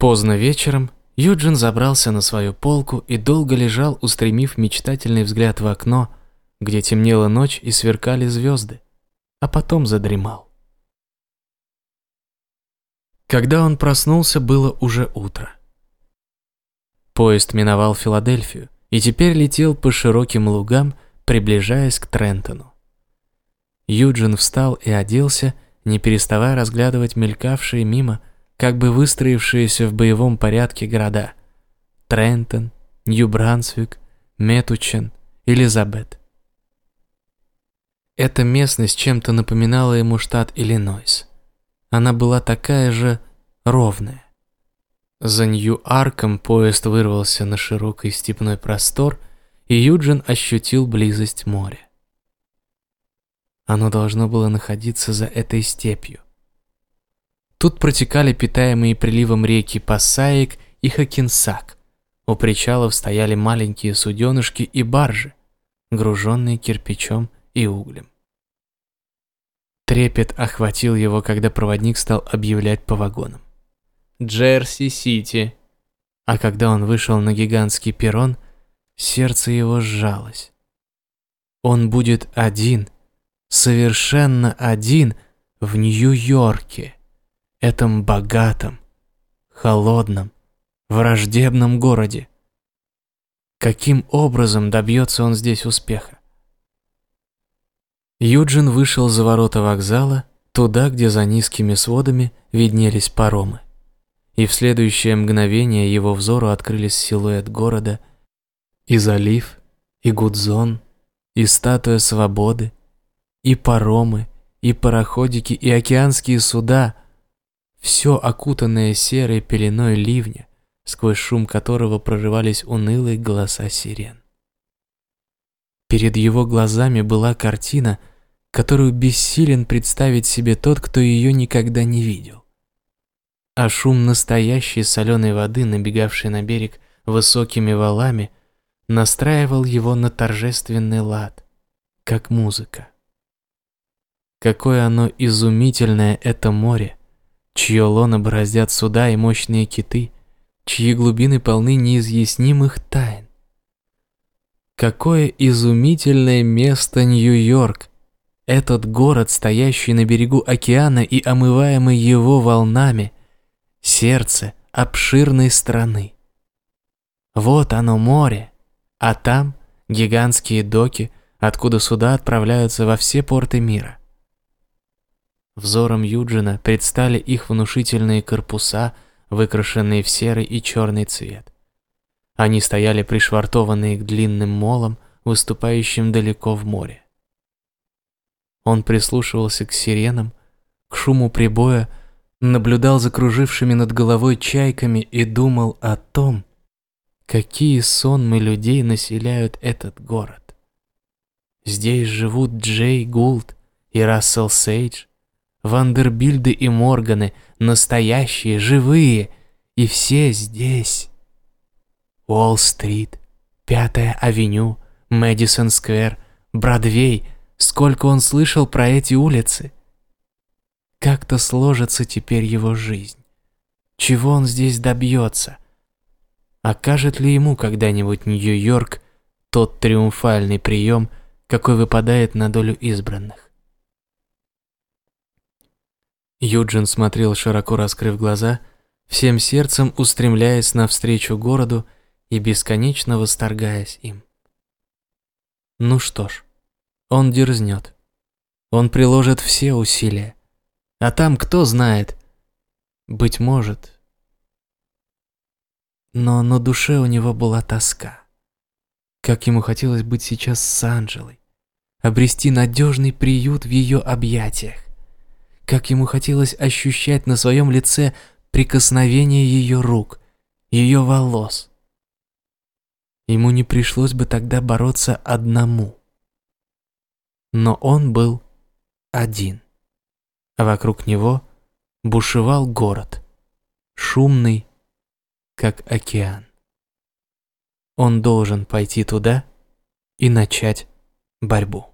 Поздно вечером Юджин забрался на свою полку и долго лежал, устремив мечтательный взгляд в окно, где темнела ночь и сверкали звезды, а потом задремал. Когда он проснулся, было уже утро. Поезд миновал Филадельфию и теперь летел по широким лугам, приближаясь к Трентону. Юджин встал и оделся, не переставая разглядывать мелькавшие мимо как бы выстроившиеся в боевом порядке города – Трентон, Нью-Брансвик, Метучен, Элизабет. Эта местность чем-то напоминала ему штат Иллинойс. Она была такая же ровная. За Нью-Арком поезд вырвался на широкий степной простор, и Юджин ощутил близость моря. Оно должно было находиться за этой степью. Тут протекали питаемые приливом реки Пассаик и Хакинсак. У причалов стояли маленькие суденышки и баржи, груженные кирпичом и углем. Трепет охватил его, когда проводник стал объявлять по вагонам. «Джерси-Сити». А когда он вышел на гигантский перрон, сердце его сжалось. Он будет один, совершенно один в Нью-Йорке этом богатом, холодном, враждебном городе. Каким образом добьется он здесь успеха? Юджин вышел за ворота вокзала, туда, где за низкими сводами виднелись паромы. И в следующее мгновение его взору открылись силуэт города и залив, и Гудзон, и статуя свободы, и паромы, и пароходики, и океанские суда, все окутанное серой пеленой ливня, сквозь шум которого прорывались унылые голоса сирен. Перед его глазами была картина, которую бессилен представить себе тот, кто ее никогда не видел. А шум настоящей соленой воды, набегавшей на берег высокими валами, настраивал его на торжественный лад, как музыка. Какое оно изумительное это море, чье лоно бороздят суда и мощные киты, чьи глубины полны неизъяснимых тайн. Какое изумительное место Нью-Йорк! Этот город, стоящий на берегу океана и омываемый его волнами, сердце обширной страны. Вот оно море, а там гигантские доки, откуда суда отправляются во все порты мира. Взором Юджина предстали их внушительные корпуса, выкрашенные в серый и черный цвет. Они стояли пришвартованные к длинным молам, выступающим далеко в море. Он прислушивался к сиренам, к шуму прибоя, наблюдал за кружившими над головой чайками и думал о том, какие сонмы людей населяют этот город. Здесь живут Джей Гулд и Рассел Сейдж, Вандербильды и Морганы, настоящие, живые, и все здесь. Уолл-стрит, Пятая авеню, Мэдисон-сквер, Бродвей, сколько он слышал про эти улицы. Как-то сложится теперь его жизнь. Чего он здесь добьется? Окажет ли ему когда-нибудь Нью-Йорк тот триумфальный прием, какой выпадает на долю избранных? Юджин смотрел, широко раскрыв глаза, всем сердцем устремляясь навстречу городу и бесконечно восторгаясь им. Ну что ж, он дерзнет. Он приложит все усилия. А там кто знает. Быть может. Но на душе у него была тоска. Как ему хотелось быть сейчас с Анжелой, обрести надежный приют в ее объятиях. Как ему хотелось ощущать на своем лице прикосновение ее рук, ее волос. Ему не пришлось бы тогда бороться одному. Но он был один. А вокруг него бушевал город, шумный, как океан. Он должен пойти туда и начать борьбу.